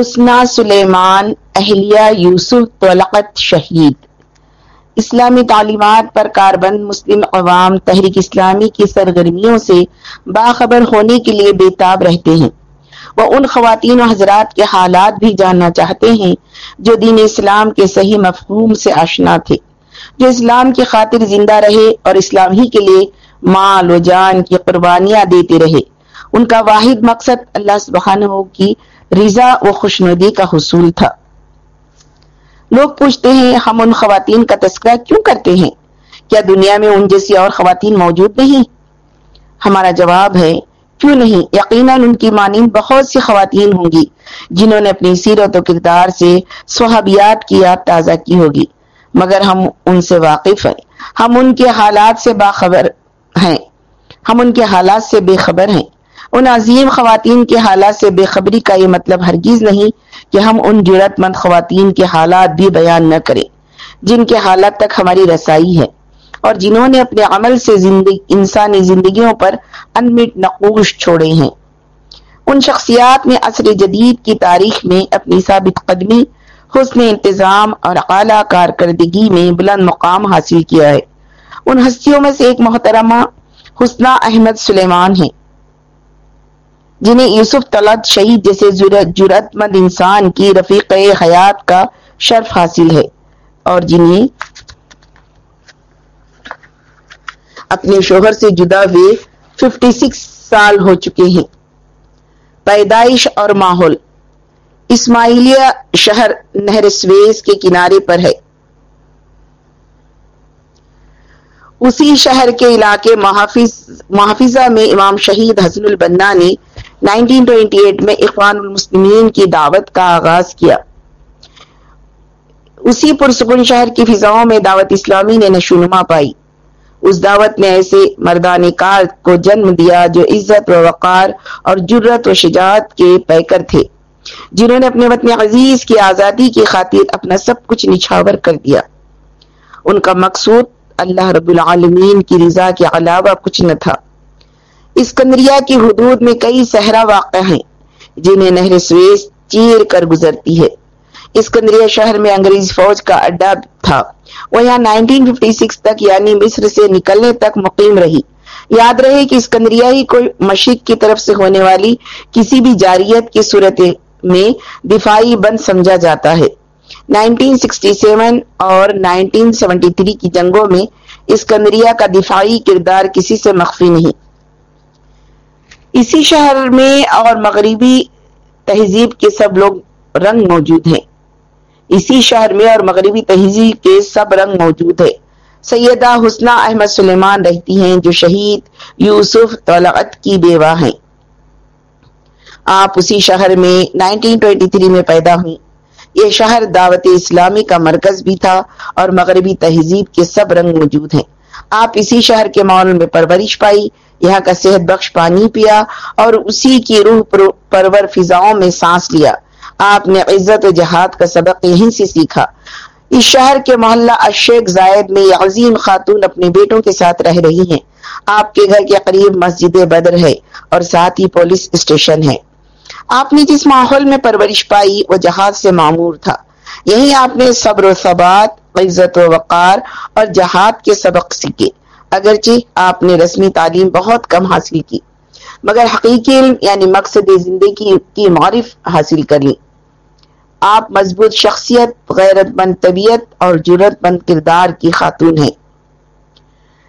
حسنہ سلیمان اہلیہ یوسف طلقت شہید۔ اسلامی تعلیمات پر کاربند مسلم عوام تحریک اسلامی کی سرگرمیوں سے باخبر ہونے کے لیے بےتاب رہتے ہیں۔ وہ ان خواتین و حضرات کے حالات بھی جاننا چاہتے ہیں جو دین اسلام کے صحیح مفہوم سے آشنا تھے، جو اسلام کی خاطر زندہ رہے اور اسلام ہی کے لیے مال و جان کی قربانیاں دیتے رہے۔ ان کا واحد مقصد اللہ سبحانہ کی رضا و خوشنودی کا حصول تھا۔ لوگ پوچھتے ہیں، ہم ان خواتین کا تذکرہ کیوں کرتے ہیں؟ کیا دنیا میں ان جیسی اور خواتین موجود نہیں؟ ہمارا جواب ہے، کیوں نہیں؟ یقیناً ان کی مانند بہت سی خواتین ہوں گی، جنہوں نے اپنی سیرت و کردار سے صحابیات کی یاد تازہ کی ہوگی۔ مگر ہم ان سے واقف ہیں۔ ہم ان کے حالات سے باخبر ہیں۔ ہم ان کے حالات سے بے خبر ہیں۔ ان عظیم خواتین کے حالات سے بے خبری کا یہ مطلب ہرگیز نہیں کہ ہم ان جرت مند خواتین کے حالات بھی بیان نہ کریں، جن کے حالات تک ہماری رسائی ہے۔ اور جنہوں نے اپنے عمل سے زندگی، انسانی زندگیوں پر انمٹ نقوش چھوڑے ہیں۔ ان شخصیات نے عصر جدید کی تاریخ میں اپنی ثابت قدمی، حسن انتظام اور اعلیٰ کارکردگی میں بلند مقام حاصل کیا ہے۔ ان ہستیوں میں سے ایک محترمہ حسنہ احمد سلیمان ہیں۔ جنہیں یوسف طلعت شہید جیسے جرت مند انسان کی رفیق حیات کا شرف حاصل ہے اور جنہیں اپنے شوہر سے جدا ہوئے ففٹی سکس سال ہو چکے ہیں۔ پیدائش اور ماحول۔ اسماعیلیہ شہر نہر سویز کے کنارے پر ہے۔ اسی شہر کے علاقے محافظہ میں امام شہید حسن البنا نے 1928 میں اخوان المسلمین کی دعوت کا آغاز کیا۔ اسی پرسکون شہر کی فضاؤں میں دعوت اسلامی نے نشونما پائی۔ اس دعوت نے ایسے مردان کار کو جنم دیا جو عزت و وقار اور جرت و شجاعت کے پیکر تھے، جنہوں نے اپنے وطن عزیز کی آزادی کی خاطر اپنا سب کچھ نچھاور کر دیا۔ ان کا مقصود اللہ رب العالمین کی رضا کے علاوہ کچھ نہ تھا۔ اسکندریہ کی حدود میں کئی صحرا واقع ہیں، جنہیں نہر سویز چیر کر گزرتی ہے۔ اسکندریہ شہر میں انگریز فوج کا اڈا تھا۔ وہ یہاں 1956 تک یعنی مصر سے نکلنے تک مقیم رہی۔ یاد رہے کہ اسکندریہ ہی کوئی مشرق کی طرف سے ہونے والی کسی بھی جاریت کی صورت میں دفاعی بند سمجھا جاتا ہے۔ 1967 اور 1973 کی جنگوں میں اسکندریہ کا دفاعی کردار کسی سے مخفی نہیں۔ اسی شہر میں اور مغربی تہذیب کے سب لوگ رنگ موجود ہیں۔ اسی شہر میں اور مغربی تہذیب کے سب رنگ موجود ہے سیدہ حسنہ احمد سلیمان رہتی ہیں جو شہید یوسف طلعت کی بیوہ ہیں۔ آپ اسی شہر میں 1923 میں پیدا ہوئی یہ شہر دعوت اسلامی کا مرکز بھی تھا اور مغربی تہذیب کے سب رنگ موجود ہیں۔ آپ اسی شہر کے ماحول میں پرورش پائی، یہاں کا صحت بخش پانی پیا اور اسی کی روح پرور فضاؤں میں سانس لیا۔ آپ نے عزت و جہاد کا سبق یہیں سے سیکھا۔ اس شہر کے محلہ الشیخ زائد میں یہ عظیم خاتون اپنے بیٹوں کے ساتھ رہ رہی ہیں۔ آپ کے گھر کے قریب مسجد بدر ہے اور ساتھ ہی پولیس اسٹیشن ہے۔ آپ نے جس ماحول میں پرورش پائی، وہ جہاد سے معمور تھا۔ یہی آپ نے صبر و ثبات، عزت و وقار اور جہاد کے سبق سیکھے۔ اگرچہ آپ نے رسمی تعلیم بہت کم حاصل کی، مگر حقیقی علم یعنی مقصد زندگی کی معرف حاصل کر لی آپ مضبوط شخصیت غیرت مند طبیعت اور جرت مند کردار کی خاتون ہیں۔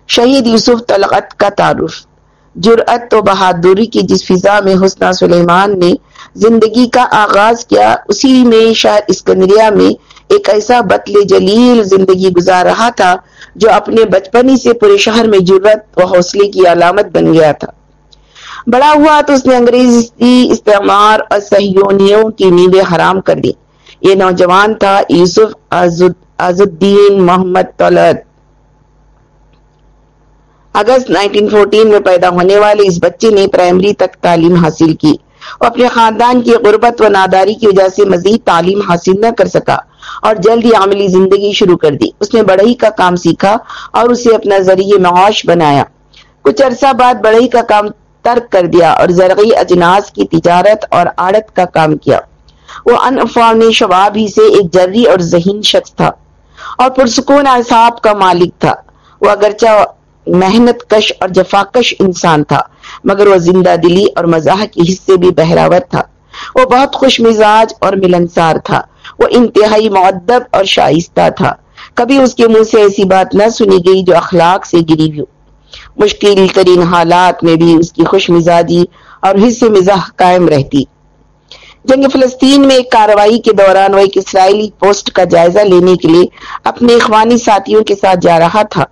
شہید یوسف طلقت کا تعارف۔ جرأت و بہادری کی جس فضا میں حسنہ سلیمان نے زندگی کا آغاز کیا، اسی میں شاید اسکندریہ میں ایک ایسا بطل جلیل زندگی گزار رہا تھا جو اپنے بچپنی سے پورے شہر میں جرت و حوصلے کی علامت بن گیا تھا۔ بڑا ہوا تو اس نے انگریزی استعمار اور سہیونیوں کی نیندیں حرام کر دی یہ نوجوان تھا یوسف عز الدین محمد طلعت۔ اگست 1914 میں پیدا ہونے والے اس بچے نے پرائمری تک تعلیم حاصل کی۔ وہ اپنے خاندان کی غربت و ناداری کی وجہ سے مزید تعلیم حاصل نہ کر سکا اور جلد ہی عملی زندگی شروع کر دی۔ اس نے بڑھئی کا کام سیکھا اور اسے اپنا ذریعہ معاش بنایا۔ کچھ عرصہ بعد بڑھئی کا کام ترک کر دیا اور زرعی اجناس کی تجارت اور آڑت کا کام کیا۔ وہ ان شباب ہی سے ایک جری اور ذہین شخص تھا اور پرسکون اعصاب کا مالک تھا۔ وہ اگرچہ محنت کش اور جفاکش انسان تھا، مگر وہ زندہ دلی اور مزاح کے حصے بھی بہراور تھا۔ وہ بہت خوش مزاج اور ملنسار تھا۔ وہ انتہائی معدب اور شائستہ تھا۔ کبھی اس کے منہ سے ایسی بات نہ سنی گئی جو اخلاق سے گری ہو۔ مشکل ترین حالات میں بھی اس کی خوش مزاجی اور حصے مزاح قائم رہتی۔ جنگ فلسطین میں ایک کاروائی کے دوران وہ ایک اسرائیلی پوسٹ کا جائزہ لینے کے لیے اپنے اخوانی ساتھیوں کے ساتھ جا رہا تھا۔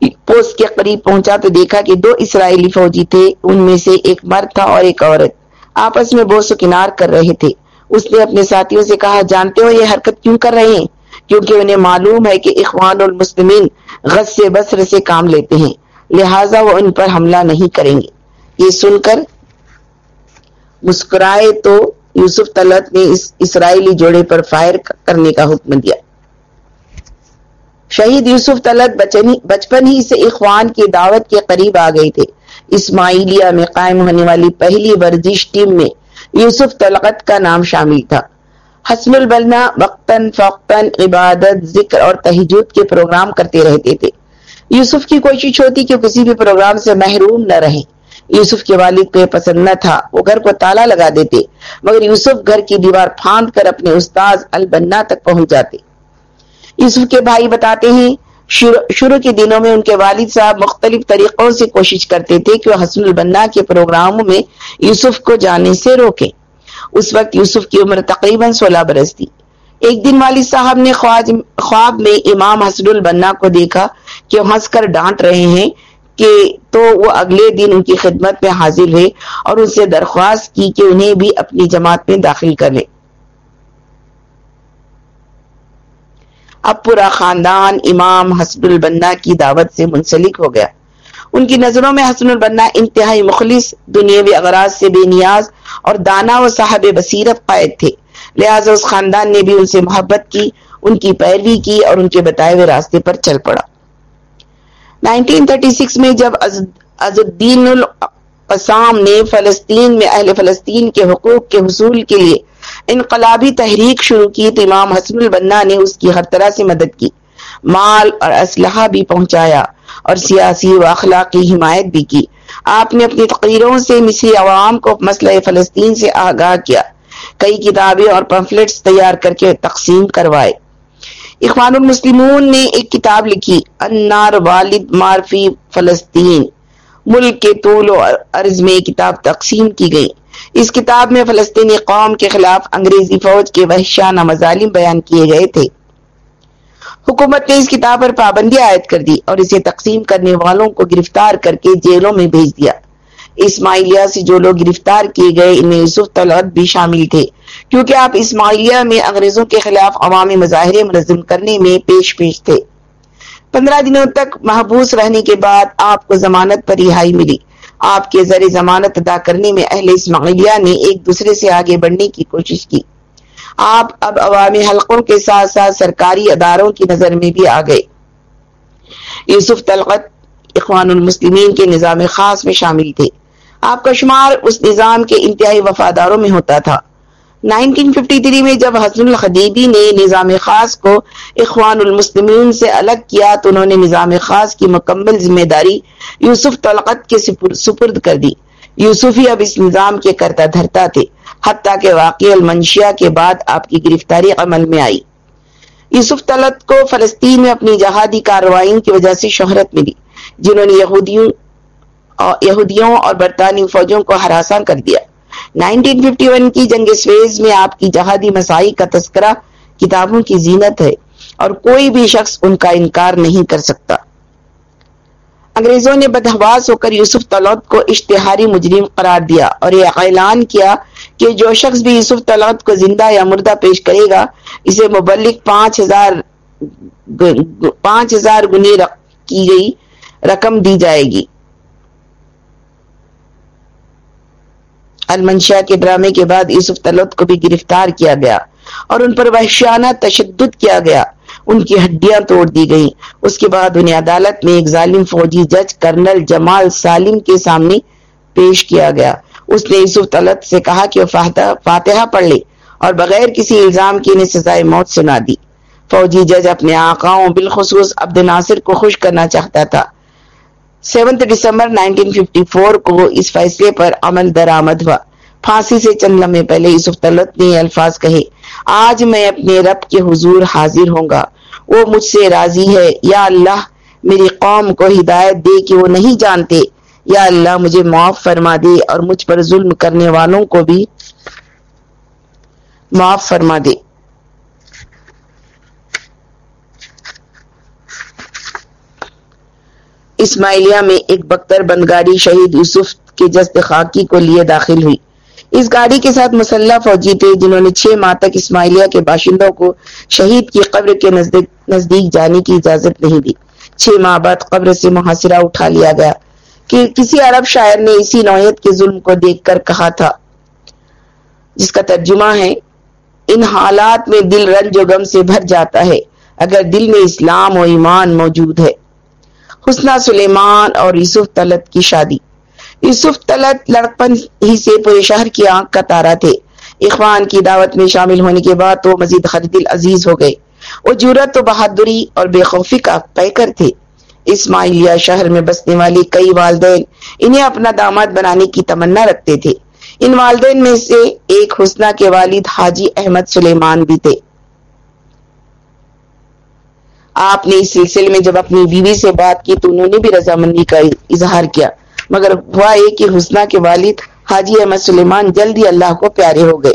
پوسٹ کے قریب پہنچا تو دیکھا کہ دو اسرائیلی فوجی تھے، ان میں سے ایک مرد تھا اور ایک عورت۔ آپس میں بوس و کنار کر رہے تھے۔ اس نے اپنے ساتھیوں سے کہا، جانتے ہو یہ حرکت کیوں کر رہے ہیں؟ کیونکہ انہیں معلوم ہے کہ اخوان المسلمین غز سے بسر سے کام لیتے ہیں، لہٰذا وہ ان پر حملہ نہیں کریں گے۔ یہ سن کر مسکرائے تو یوسف طلت نے اس اسرائیلی جوڑے پر فائر کرنے کا حکم دیا۔ شہید یوسف طلت بچپن ہی سے اخوان کی دعوت کے قریب آ گئے تھے اسماعیلیہ میں قائم ہونے والی پہلی ورزش ٹیم میں یوسف طلقت کا نام شامل تھا۔ حسن البلنا وقتاً فوقتاً عبادت، ذکر اور تہجد کے پروگرام کرتے رہتے تھے۔ یوسف کی کوشش ہوتی کہ کسی بھی پروگرام سے محروم نہ رہیں یوسف کے والد کو یہ پسند نہ تھا۔ وہ گھر کو تالا لگا دیتے، مگر یوسف گھر کی دیوار پھاند کر اپنے استاذ البنا تک پہنچ جاتے۔ یوسف کے بھائی بتاتے ہیں۔ شروع کے دنوں میں ان کے والد صاحب مختلف طریقوں سے کوشش کرتے تھے کہ وہ حسن البنا کے پروگراموں میں یوسف کو جانے سے روکیں اس وقت یوسف کی عمر تقریباً سولہ برس تھی۔ ایک دن والد صاحب نے خواب میں امام حسن البنا کو دیکھا کہ وہ ہنس کر ڈانٹ رہے ہیں کہ تو وہ اگلے دن ان کی خدمت میں حاضر ہوئے اور ان سے درخواست کی کہ انہیں بھی اپنی جماعت میں داخل کر لے۔ اب پورا خاندان امام حسن البنا کی دعوت سے منسلک ہو گیا۔ ان کی نظروں میں حسن البنا انتہائی مخلص، دنیاوی اغراض سے بے نیاز اور دانا و صاحب بصیرت قائد تھے۔ لہٰذا اس خاندان نے بھی ان سے محبت کی، ان کی پیروی کی اور ان کے بتائے ہوئے راستے پر چل پڑا۔ 1936 میں جب عز الدین القسام نے فلسطین میں اہل فلسطین کے حقوق کے حصول کے لیے انقلابی تحریک شروع کی تو امام حسن البنا نے اس کی ہر طرح سے مدد کی، مال اور اسلحہ بھی پہنچایا اور سیاسی و اخلاقی حمایت بھی کی۔ آپ نے اپنی تقریروں سے مصری عوام کو مسئلہ فلسطین سے آگاہ کیا۔ کئی کتابیں اور پمفلٹس تیار کر کے تقسیم کروائے۔ اخوان المسلمون نے ایک کتاب لکھی، انار والد معرفی فلسطین، ملک کے طول و عرض میں کتاب تقسیم کی گئی۔ اس کتاب میں فلسطینی قوم کے خلاف انگریزی فوج کے وحشانہ مظالم بیان کیے گئے تھے۔ حکومت نے اس کتاب پر پابندی عائد کر دی اور اسے تقسیم کرنے والوں کو گرفتار کر کے جیلوں میں بھیج دیا۔ اسماعیلیہ سے جو لوگ گرفتار کیے گئے ان میں یوسف طلعت بھی شامل تھے۔ کیونکہ آپ اسماعیلیہ میں انگریزوں کے خلاف عوامی مظاہرے منظم کرنے میں پیش پیش تھے۔ پندرہ دنوں تک محبوس رہنے کے بعد آپ کو ضمانت پر رہائی ملی۔ آپ کے زر ضمانت ادا کرنے میں اہل اسماعیلیہ نے ایک دوسرے سے آگے بڑھنے کی کوشش کی۔ آپ اب عوامی حلقوں کے ساتھ ساتھ سرکاری اداروں کی نظر میں بھی آ گئے۔ یوسف طلقت اخوان المسلمین کے نظام خاص میں شامل تھے۔ آپ کا شمار اس نظام کے انتہائی وفاداروں میں ہوتا تھا۔ 1953 میں جب حسن الخدیبی نے نظام خاص کو اخوان المسلمین سے الگ کیا تو انہوں نے نظام خاص کی مکمل ذمہ داری یوسف طلقت کے سپرد کر دی۔ یوسف ہی اب اس نظام کے کرتا دھرتا تھے، حتیٰ کہ واقع المنشیا کے بعد آپ کی گرفتاری عمل میں آئی۔ یوسف طلت کو فلسطین میں اپنی جہادی کارروائیوں کی وجہ سے شہرت ملی، جنہوں نے یہودیوں یہودیوں اور برطانوی فوجوں کو ہراساں کر دیا۔ 1951 کی جنگ سویز میں آپ کی جہادی مسائی کا تذکرہ کتابوں کی زینت ہے اور کوئی بھی شخص ان کا انکار نہیں کر سکتا۔ انگریزوں نے بدہواس ہو کر یوسف طلعت کو اشتہاری مجرم قرار دیا اور یہ اعلان کیا کہ جو شخص بھی یوسف طلعت کو زندہ یا مردہ پیش کرے گا، اسے مبلک پانچ ہزار پانچ ہزار گنی کی گئی رقم دی جائے گی۔ المنشا کے ڈرامے کے بعد یوسف طلعت کو بھی گرفتار کیا گیا اور ان پر وحشیانہ تشدد کیا گیا۔ ان کی ہڈیاں توڑ دی گئیں۔ اس کے بعد انہیں عدالت میں ایک ظالم فوجی جج کرنل جمال سالم کے سامنے پیش کیا گیا۔ اس نے یوسف طلت سے کہا کہ وہ فاتحہ پڑھ لے اور بغیر کسی الزام کی انہیں سزائے موت سنا دی۔ فوجی جج اپنے آقاؤں بالخصوص عبد ناصر کو خوش کرنا چاہتا تھا۔ سیونتھ دسمبر 1954 کو اس فیصلے پر عمل درآمد ہوا۔ پھانسی سے چند لمحے پہلے یوسف طلت نے الفاظ کہے، آج میں اپنے رب کے حضور حاضر ہوں گا۔ وہ مجھ سے راضی ہے۔ یا اللہ، میری قوم کو ہدایت دے کہ وہ نہیں جانتے۔ یا اللہ، مجھے معاف فرما دے اور مجھ پر ظلم کرنے والوں کو بھی معاف فرما دے۔ اسماعیلیہ میں ایک بختر بندگاری شہید یوسف کے جست خاکی کو لیے داخل ہوئی۔ اس گاڑی کے ساتھ مسلح فوجی تھے جنہوں نے چھ ماہ تک اسماعیلیہ کے باشندوں کو شہید کی قبر کے نزدیک جانے کی اجازت نہیں دی۔ چھ ماہ بعد قبر سے محاصرہ اٹھا لیا گیا کہ کسی عرب شاعر نے اسی نوعیت کے ظلم کو دیکھ کر کہا تھا۔ جس کا ترجمہ ہے، ان حالات میں دل رنج و غم سے بھر جاتا ہے، اگر دل میں اسلام و ایمان موجود ہے۔ حسنہ سلیمان اور یوسف طلت کی شادی۔ یوسف طلت لڑکپن ہی سے پورے شہر کی آنکھ کا تارا تھے۔ اخوان کی دعوت میں شامل ہونے کے بعد تو مزید خرید عزیز ہو گئے۔ وہ جورت و بہادری اور بے خوفی کا پیکر تھے۔ اسماعیلیہ شہر میں بسنے والی کئی والدین انہیں اپنا داماد بنانے کی تمنا رکھتے تھے۔ ان والدین میں سے ایک حسنہ کے والد حاجی احمد سلیمان بھی تھے۔ آپ نے اس سلسلے میں جب اپنی بیوی سے بات کی تو انہوں نے بھی رضامندی کا اظہار کیا۔ مگر ہوا یہ کہ حسنہ کے والد حاجی احمد سلیمان جلدی اللہ کو پیارے ہو گئے۔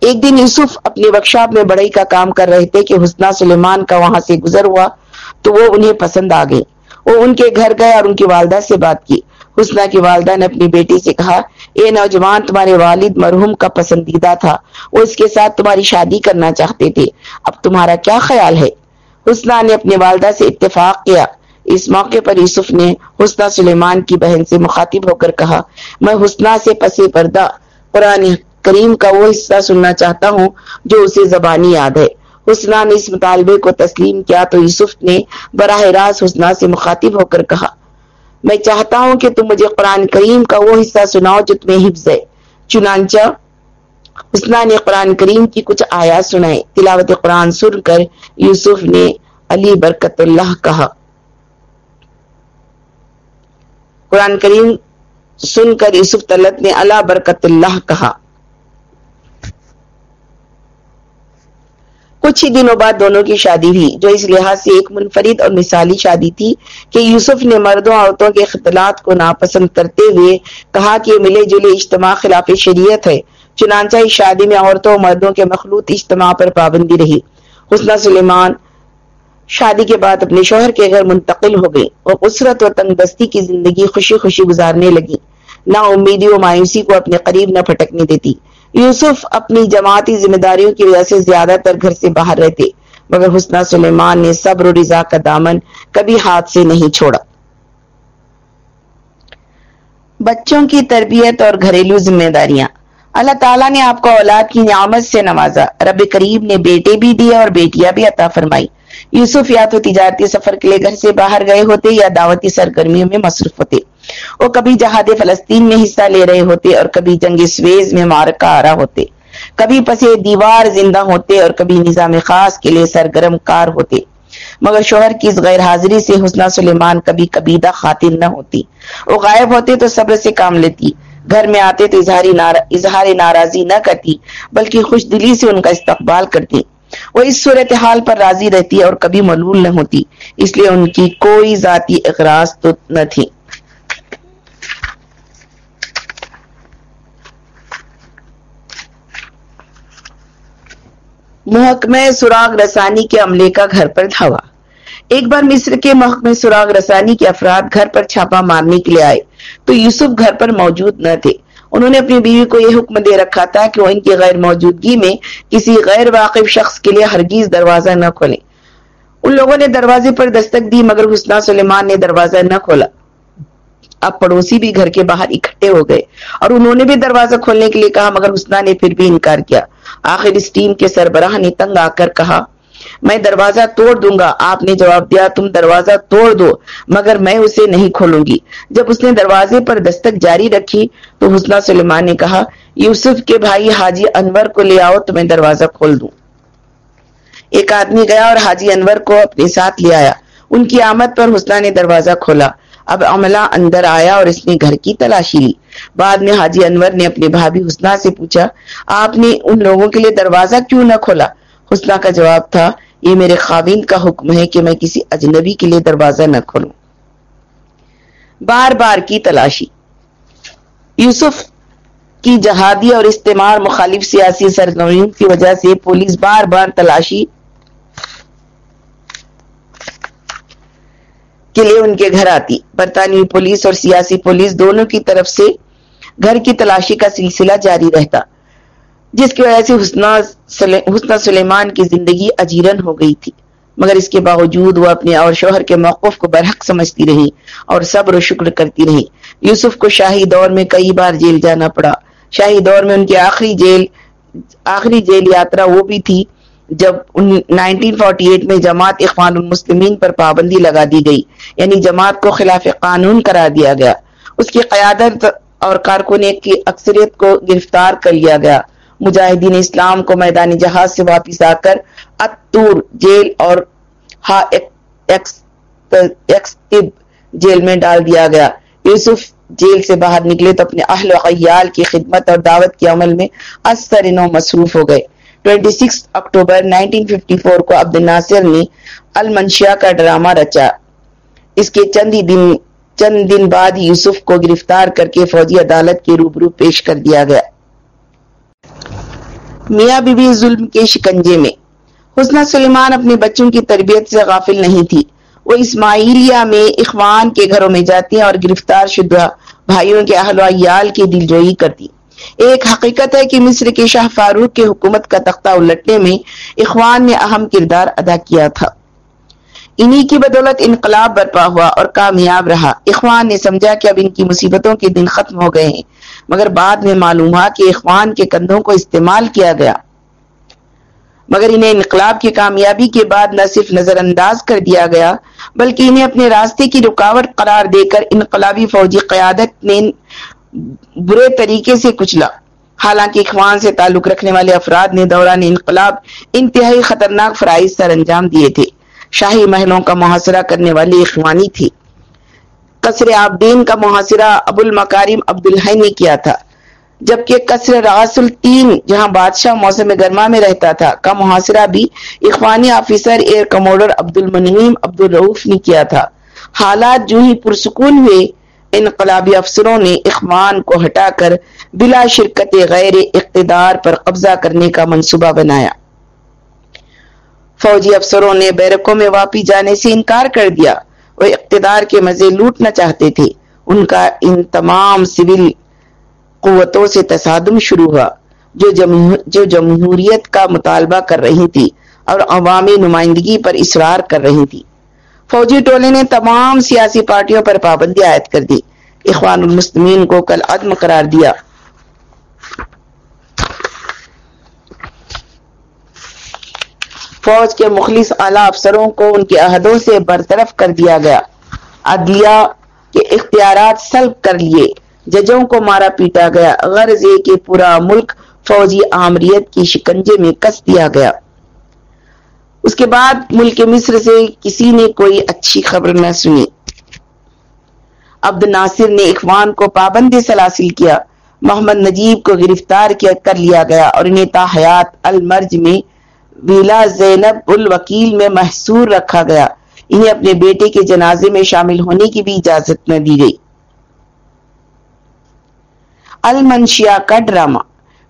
ایک دن یوسف اپنے ورکشاپ میں بڑائی کا کام کر رہے تھے کہ حسنہ سلیمان کا وہاں سے گزر ہوا تو وہ انہیں پسند آ گئی وہ ان کے گھر گئے اور ان کی والدہ سے بات کی۔ حسنہ کی والدہ نے اپنی بیٹی سے کہا، اے نوجوان، تمہارے والد مرحوم کا پسندیدہ تھا۔ وہ اس کے ساتھ تمہاری شادی کرنا چاہتے تھے۔ اب تمہارا کیا خیال ہے؟ حسنہ نے اپنی والدہ سے اتفاق کیا۔ اس موقع پر یوسف نے حسنہ سلیمان کی بہن سے مخاطب ہو کر کہا، میں حسنہ سے پسے پردہ، قرآن کریم کا وہ حصہ سننا چاہتا ہوں جو اسے زبانی یاد ہے۔ حسنہ نے اس مطالبے کو تسلیم کیا تو یوسف نے براہ راست حسنہ سے مخاطب ہو کر کہا، میں چاہتا ہوں کہ تم مجھے قرآن کریم کا وہ حصہ سناؤ جو تمہیں حفظ ہے۔ چنانچہ حسنہ نے قرآن کریم کی کچھ آیات سنائے تلاوت قرآن سن کر یوسف نے علی برکت اللہ کہا۔ قرآن کریم سن کر یوسف طلت نے اللہ برکت اللہ کہا۔ کچھ ہی دنوں بعد دونوں کی شادی ہوئی، جو اس لحاظ سے ایک منفرد اور مثالی شادی تھی کہ یوسف نے مردوں عورتوں کے اختلاط کو ناپسند کرتے ہوئے کہا کہ ملے جلے اجتماع خلاف شریعت ہے۔ چنانچہ اس شادی میں عورتوں اور مردوں کے مخلوط اجتماع پر پابندی رہی۔ حسنہ سلیمان شادی کے بعد اپنے شوہر کے گھر منتقل ہو گئی وہ قسرت و تنگ دستی کی زندگی خوشی خوشی گزارنے لگی نہ امیدی و مایوسی کو اپنے قریب نہ پھٹکنے دیتی۔ یوسف اپنی جماعتی ذمہ داریوں کی وجہ سے زیادہ تر گھر سے باہر رہتے، مگر حسنہ سلیمان نے صبر و رضا کا دامن کبھی ہاتھ سے نہیں چھوڑا۔ بچوں کی تربیت اور گھریلو ذمہ داریاں۔ اللہ تعالیٰ نے آپ کو اولاد کی نعمت سے نوازا۔ رب قریب نے بیٹے بھی دیے اور بیٹیاں بھی عطا فرمائی۔ یوسف یا تو تجارتی سفر کے لیے گھر سے باہر گئے ہوتے یا دعوتی سرگرمیوں میں مصروف ہوتے۔ وہ کبھی جہاد فلسطین میں حصہ لے رہے ہوتے اور کبھی جنگ سویز میں مارکا آ رہا ہوتے۔ کبھی پسے دیوار زندہ ہوتے اور کبھی نظام خاص کے لیے سرگرم کار ہوتے۔ مگر شوہر کی اس غیر حاضری سے حسنہ سلیمان کبھی کبیدہ خاطر نہ ہوتی۔ وہ غائب ہوتے تو صبر سے کام لیتی۔ گھر میں آتے تو اظہار ناراضی نہ کرتی، بلکہ خوش دلی سے ان کا استقبال کرتی۔ وہ اس صورتحال پر راضی رہتی اور کبھی ملول نہ ہوتی، اس لیے ان کی کوئی ذاتی اقراض تو نہ تھی۔ محکمہ سراغ رسانی کے عملے کا گھر پر دھاوا۔ ایک بار مصر کے محکمہ سراغ رسانی کے افراد گھر پر چھاپا مارنے کے لیے آئے۔ تو یوسف گھر پر موجود نہ تھے۔ انہوں نے اپنی بیوی کو یہ حکم دے رکھا تھا کہ وہ ان کی غیر موجودگی میں کسی غیر واقف شخص کے لیے ہرگیز دروازہ نہ کھولیں ان لوگوں نے دروازے پر دستک دی، مگر حسنہ سلیمان نے دروازہ نہ کھولا۔ اب پڑوسی بھی گھر کے باہر اکٹھے ہو گئے اور انہوں نے بھی دروازہ کھولنے کے لیے کہا، مگر حسنہ نے پھر بھی انکار کیا۔ آخر اس ٹیم کے سربراہ نے تنگ آ کر کہا میں دروازہ توڑ دوں گا۔ آپ نے جواب دیا، تم دروازہ توڑ دو، مگر میں اسے نہیں کھولوں گی۔ جب اس نے دروازے پر دستک جاری رکھی تو حسنہ سلیمان نے کہا، یوسف کے بھائی حاجی انور کو لے آؤ تو میں دروازہ کھول دوں۔ ایک آدمی گیا اور حاجی انور کو اپنے ساتھ لے آیا۔ ان کی آمد پر حسنہ نے دروازہ کھولا۔ اب عملہ اندر آیا اور اس نے گھر کی تلاشی لی۔ بعد میں حاجی انور نے اپنے بھابھی حسنہ سے پوچھا، آپ نے ان لوگوں کے لیے دروازہ کیوں نہ کھولا؟ حسنہ کا جواب تھا، یہ میرے خاوین کا حکم ہے کہ میں کسی اجنبی کے لیے دروازہ نہ کھولوں۔ بار بار کی تلاشی۔ یوسف کی جہادی اور استعمال مخالف سیاسی سرگرمیوں کی وجہ سے پولیس بار بار تلاشی کے لیے ان کے گھر آتی۔ برطانوی پولیس اور سیاسی پولیس دونوں کی طرف سے گھر کی تلاشی کا سلسلہ جاری رہتا۔ جس کی وجہ سے حسنہ سلیمان کی زندگی اجیرن ہو گئی تھی۔ مگر اس کے باوجود وہ اپنے اور شوہر کے موقف کو برحق سمجھتی رہی اور صبر و شکر کرتی رہی۔ یوسف کو شاہی دور میں کئی بار جیل جانا پڑا۔ شاہی دور میں ان کی آخری جیل آخری جیل یاترا وہ بھی تھی جب 1948 میں جماعت اخوان المسلمین پر پابندی لگا دی گئی۔ یعنی جماعت کو خلاف قانون کرا دیا گیا۔ اس کی قیادت اور کارکن کی اکثریت کو گرفتار کر لیا گیا۔ مجاہدین اسلام کو میدانی جہاز سے واپس آ کر اتور جیل اور ہا جیل میں ڈال دیا گیا۔ یوسف جیل سے باہر نکلے تو اپنے اہل و عیال کی خدمت اور دعوت کے عمل میں اثر نو مصروف ہو گئے۔ 26 اکتوبر 1954 کو عبد الناصر نے المنشیا کا ڈرامہ رچا۔ اس کے چند ہی دن چند دن بعد یوسف کو گرفتار کر کے فوجی عدالت کے روبرو پیش کر دیا گیا۔ میاں بی بی ظلم کے شکنجے میں۔ حسنہ سلیمان اپنے بچوں کی تربیت سے غافل نہیں تھی۔ وہ اسماعیلیہ میں اخوان کے گھروں میں جاتی اور گرفتار شدہ بھائیوں کے اہل و عیال کی دلجوئی کرتی۔ ایک حقیقت ہے کہ مصر کے شاہ فاروق کے حکومت کا تختہ الٹنے میں اخوان نے اہم کردار ادا کیا تھا۔ انہی کی بدولت انقلاب برپا ہوا اور کامیاب رہا۔ اخوان نے سمجھا کہ اب ان کی مصیبتوں کے دن ختم ہو گئے ہیں۔ مگر بعد میں معلوم ہوا کہ اخوان کے کندھوں کو استعمال کیا گیا۔ مگر انہیں انقلاب کی کامیابی کے بعد نہ صرف نظر انداز کر دیا گیا، بلکہ انہیں اپنے راستے کی رکاوٹ قرار دے کر انقلابی فوجی قیادت نے برے طریقے سے کچلا۔ حالانکہ اخوان سے تعلق رکھنے والے افراد نے دوران انقلاب انتہائی خطرناک فرائض سر انجام دیے تھے۔ شاہی محلوں کا محاصرہ کرنے والی اخوانی تھی۔ قصر آبدین کا محاصرہ ابو المکارم عبد الحی نے کیا تھا، جبکہ قصر راس التین جہاں بادشاہ موسم گرما میں رہتا تھا کا محاصرہ بھی اخوانی آفیسر ایئر کموڈر عبد المنیم عبد الرعوف نے کیا تھا۔ حالات جو ہی پرسکون ہوئے، انقلابی افسروں نے اخوان کو ہٹا کر بلا شرکت غیر اقتدار پر قبضہ کرنے کا منصوبہ بنایا۔ فوجی افسروں نے بیرکوں میں واپی جانے سے انکار کر دیا۔ وہ اقتدار کے مزے لوٹنا چاہتے تھے۔ ان کا ان تمام سول قوتوں سے تصادم شروع ہوا، جو جو جمہوریت کا مطالبہ کر رہی تھی اور عوامی نمائندگی پر اصرار کر رہی تھی۔ فوجی ٹولے نے تمام سیاسی پارٹیوں پر پابندی عائد کر دی۔ اخوان المسلمین کو کل عدم قرار دیا۔ فوج کے مخلص اعلی افسروں کو ان کے عہدوں سے برطرف کر دیا گیا۔ عدلیہ کے اختیارات سلب کر لیے۔ ججوں کو مارا پیٹا گیا۔ غرض یہ کہ پورا ملک فوجی آمریت کی شکنجے میں کس دیا گیا۔ اس کے بعد ملک مصر سے کسی نے کوئی اچھی خبر نہ سنی۔ عبد ناصر نے اخوان کو پابند سلاسل کیا۔ محمد نجیب کو گرفتار کیا کر لیا گیا اور انہیں تاحیات المرج میں ویلا زینب الوکیل میں محصور رکھا گیا۔ انہیں اپنے بیٹے کے جنازے میں شامل ہونے کی بھی اجازت نہ دی گئی۔ المنشیا کا ڈرامہ۔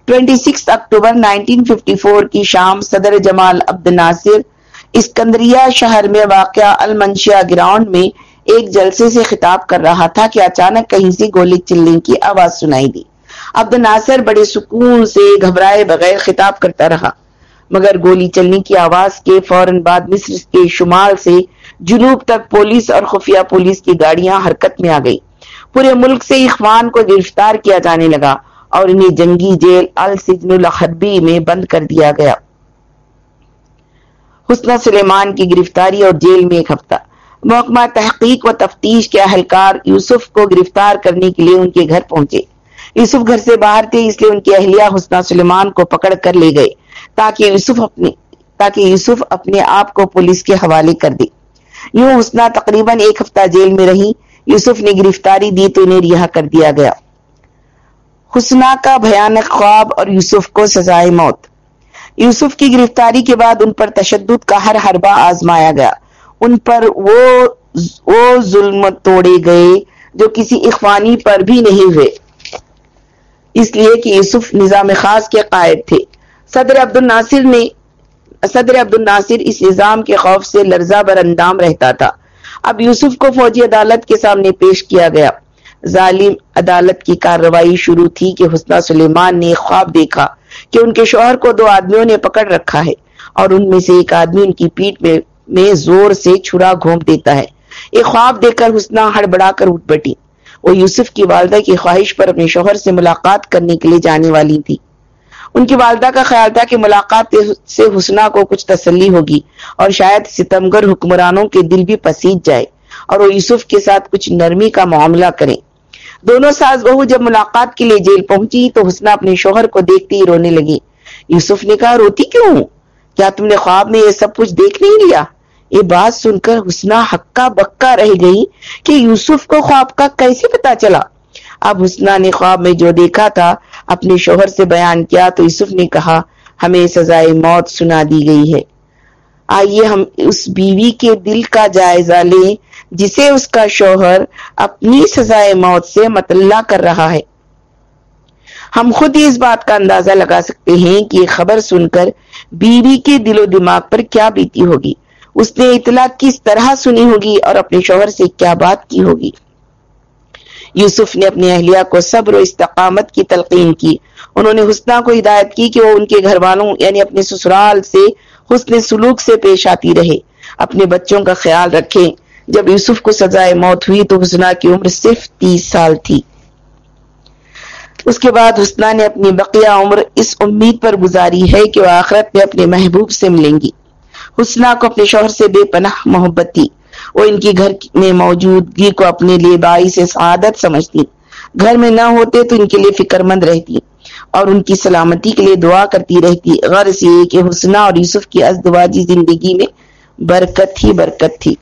26 اکتوبر 1954 کی شام صدر جمال عبد ناصر اسکندریہ شہر میں واقع المنشیا گراؤنڈ میں ایک جلسے سے خطاب کر رہا تھا کہ اچانک کہیں سے گولی چلنے کی آواز سنائی دی۔ عبد ناصر بڑے سکون سے گھبرائے بغیر خطاب کرتا رہا۔ مگر گولی چلنے کی آواز کے فوراً بعد مصر کے شمال سے جنوب تک پولیس اور خفیہ پولیس کی گاڑیاں حرکت میں آ گئی پورے ملک سے اخوان کو گرفتار کیا جانے لگا اور انہیں جنگی جیل السجن الحربی میں بند کر دیا گیا۔ حسنہ سلیمان کی گرفتاری اور جیل میں ایک ہفتہ۔ محکمہ تحقیق و تفتیش کے اہلکار یوسف کو گرفتار کرنے کے لیے ان کے گھر پہنچے۔ یوسف گھر سے باہر تھے، اس لیے ان کی اہلیہ حسنہ سلیمان کو پکڑ کر لے گئے۔ تاکہ یوسف اپنے تاکہ یوسف اپنے آپ کو پولیس کے حوالے کر دے۔ یوں حسنہ تقریباً ایک ہفتہ جیل میں رہی، یوسف نے گرفتاری دی تو انہیں رہا کر دیا گیا۔ حسنہ کا بھیانک خواب اور یوسف کو سزائے موت۔ یوسف کی گرفتاری کے بعد ان پر تشدد کا ہر حربہ آزمایا گیا۔ ان پر وہ وہ ظلم توڑے گئے جو کسی اخوانی پر بھی نہیں ہوئے۔ اس لیے کہ یوسف نظام خاص کے قائد تھے۔ صدر عبد الناصر نے صدر عبد الناصر اس نظام کے خوف سے لرزہ بر اندام رہتا تھا۔ اب یوسف کو فوجی عدالت کے سامنے پیش کیا گیا۔ ظالم عدالت کی کارروائی شروع تھی کہ حسنہ سلیمان نے خواب دیکھا کہ ان کے شوہر کو دو آدمیوں نے پکڑ رکھا ہے اور ان میں سے ایک آدمی ان کی پیٹ میں میں زور سے چھڑا گھونپ دیتا ہے۔ ایک خواب دیکھ کر حسنہ ہڑبڑا کر اٹھ بیٹھی وہ یوسف کی والدہ کی خواہش پر اپنے شوہر سے ملاقات کرنے کے لیے جانے والی تھی۔ ان کی والدہ کا خیال تھا کہ ملاقات سے حسنہ کو کچھ تسلی ہوگی اور شاید ستمگر حکمرانوں کے دل بھی پسیج جائے اور وہ یوسف کے ساتھ کچھ نرمی کا معاملہ کریں۔ دونوں ساز بہو جب ملاقات کے لیے جیل پہنچی تو حسنہ اپنے شوہر کو دیکھتے ہی رونے لگی۔ یوسف نے کہا، روتی کیوں کیا تم نے خواب میں یہ سب کچھ دیکھ نہیں لیا؟ یہ بات سن کر حسنہ حقا بکا رہ گئی کہ یوسف کو خواب کا کیسے پتا چلا؟ اب حسنہ نے خواب میں جو دیکھا تھا، اپنے شوہر سے بیان کیا تو یوسف نے کہا، ہمیں سزائے موت سنا دی گئی ہے۔ آئیے ہم اس بیوی کے دل کا جائزہ لیں، جسے اس کا شوہر اپنی سزائے موت سے مطلع کر رہا ہے۔ ہم خود ہی اس بات کا اندازہ لگا سکتے ہیں کہ یہ خبر سن کر بیوی کے دل و دماغ پر کیا بیتی ہوگی۔ اس نے اطلاع کس طرح سنی ہوگی اور اپنے شوہر سے کیا بات کی ہوگی؟ یوسف نے اپنی اہلیہ کو صبر و استقامت کی تلقین کی۔ انہوں نے حسنہ کو ہدایت کی کہ وہ ان کے گھر والوں یعنی اپنے سسرال سے حسن سلوک سے پیش آتی رہے۔ اپنے بچوں کا خیال رکھیں۔ جب یوسف کو سزائے موت ہوئی تو حسنہ کی عمر صرف تیس سال تھی۔ اس کے بعد حسنہ نے اپنی بقیہ عمر اس امید پر گزاری ہے کہ وہ آخرت میں اپنے محبوب سے ملیں گی۔ حسنہ کو اپنے شوہر سے بے پناہ محبت تھی۔ وہ ان کی گھر میں موجودگی کو اپنے لیے بائی سے سعادت سمجھتی گھر میں نہ ہوتے تو ان کے لیے فکر مند رہتی اور ان کی سلامتی کے لیے دعا کرتی رہتی غرض یہ کہ حسنہ اور یوسف کی ازدواجی زندگی میں برکت ہی برکت تھی۔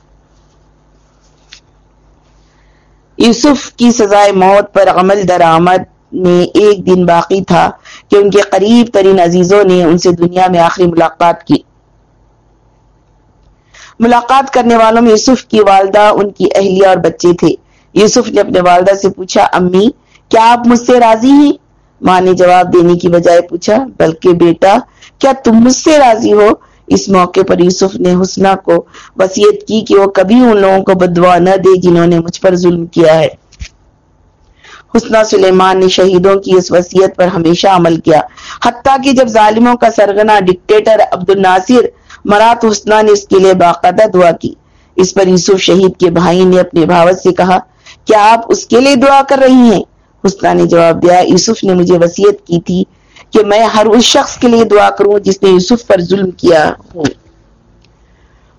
یوسف کی سزائے موت پر عمل درآمد میں ایک دن باقی تھا کہ ان کے قریب ترین عزیزوں نے ان سے دنیا میں آخری ملاقات کی۔ ملاقات کرنے والوں میں یوسف کی والدہ، ان کی اہلیہ اور بچے تھے۔ یوسف نے اپنے والدہ سے پوچھا، امی، کیا آپ مجھ سے راضی ہیں؟ ماں نے جواب دینے کی بجائے پوچھا، بلکہ بیٹا، کیا تم مجھ سے راضی ہو؟ اس موقع پر یوسف نے حسنہ کو وسیعت کی کہ وہ کبھی ان لوگوں کو بدوا نہ دے جنہوں نے مجھ پر ظلم کیا ہے۔ حسنہ سلیمان نے شہیدوں کی اس وسیعت پر ہمیشہ عمل کیا، حتیٰ کہ جب ظالموں کا سرگنا ڈکٹیٹر عبد الناصر مرات حسنہ نے اس کے لیے باقاعدہ دعا کی۔ اس پر یوسف شہید کے بھائی نے اپنے بھاوت سے کہا، کیا آپ اس کے لیے دعا کر رہی ہیں؟ حسنہ نے جواب دیا، یوسف نے مجھے وسیعت کی تھی کہ میں ہر اس شخص کے لیے دعا کروں جس نے یوسف پر ظلم کیا ہوں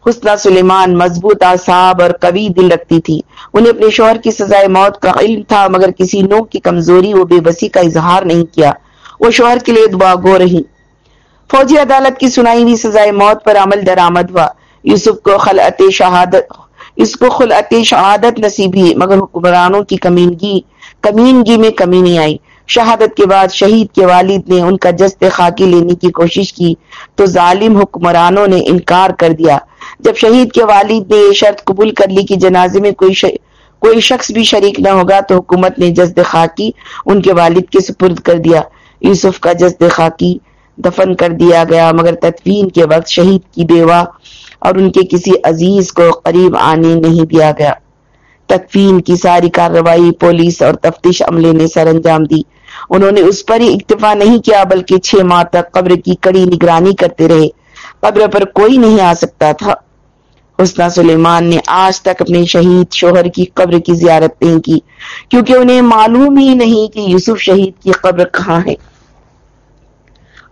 حسنہ سلیمان مضبوط آساب اور قوی دل رکھتی تھی۔ انہیں اپنے شوہر کی سزائے موت کا علم تھا، مگر کسی نوک کی کمزوری و بے بسی کا اظہار نہیں کیا۔ وہ شوہر کے لیے دعا گو رہی۔ فوجی عدالت کی سنائی ہوئی سزائے موت پر عمل درآمد ہوا۔ یوسف کو خلعت شہادت، اس کو خلعت شہادت نصیب ہی مگر حکمرانوں کی کمینگی کمینگی میں کمی نہیں آئی۔ شہادت کے بعد شہید کے والد نے ان کا جست خاکی لینے کی کوشش کی، تو ظالم حکمرانوں نے انکار کر دیا۔ جب شہید کے والد نے یہ شرط قبول کر لی کہ جنازے میں کوئی ش... کوئی شخص بھی شریک نہ ہوگا، تو حکومت نے جسد خاکی ان کے والد کے سپرد کر دیا۔ یوسف کا جسد خاکی دفن کر دیا گیا، مگر تدفین کے وقت شہید کی بیوہ اور ان کے کسی عزیز کو قریب آنے نہیں دیا گیا۔ تدفین کی ساری کارروائی پولیس اور تفتیش عملے نے سر انجام دی۔ انہوں نے اس پر ہی اکتفا نہیں کیا، بلکہ چھ ماہ تک قبر کی کڑی نگرانی کرتے رہے۔ قبر پر کوئی نہیں آ سکتا تھا۔ حسنہ سلیمان نے آج تک اپنے شہید شوہر کی قبر کی زیارت نہیں کی، کیونکہ انہیں معلوم ہی نہیں کہ یوسف شہید کی قبر کہاں ہے۔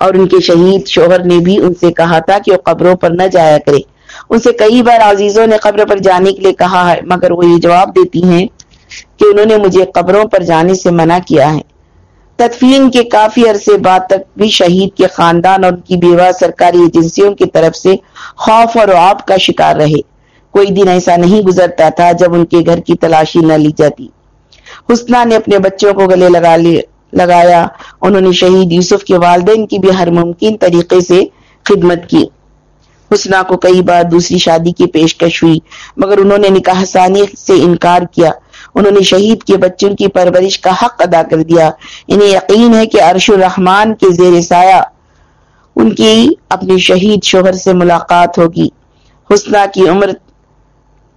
اور ان کے شہید شوہر نے بھی ان سے کہا تھا کہ وہ قبروں پر نہ جایا کرے۔ ان سے کئی بار عزیزوں نے قبر پر جانے کے لیے کہا ہے، مگر وہ یہ جواب دیتی ہیں کہ انہوں نے مجھے قبروں پر جانے سے منع کیا ہے۔ تدفین کے کافی عرصے بعد تک بھی شہید کے خاندان اور ان کی بیوہ سرکاری ایجنسیوں کی طرف سے خوف اور عاب کا شکار رہے۔ کوئی دن ایسا نہیں گزرتا تھا جب ان کے گھر کی تلاشی نہ لی جاتی۔ حسنہ نے اپنے بچوں کو گلے لگا لگایا۔ انہوں نے شہید یوسف کے والدین کی بھی ہر ممکن طریقے سے خدمت کی۔ حسنہ کو کئی بار دوسری شادی کی پیشکش ہوئی، مگر انہوں نے نکاح ثانی سے انکار کیا۔ انہوں نے شہید کے بچوں کی پرورش کا حق ادا کر دیا۔ انہیں یقین ہے کہ عرش الرحمان کے زیر سایہ ان کی اپنے شہید شوہر سے ملاقات ہوگی۔ حسنہ کی عمر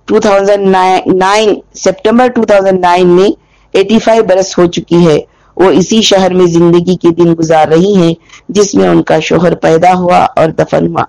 2009 سپٹمبر 2009 میں 85 برس ہو چکی ہے۔ وہ اسی شہر میں زندگی کے دن گزار رہی ہیں جس میں ان کا شوہر پیدا ہوا اور دفن ہوا۔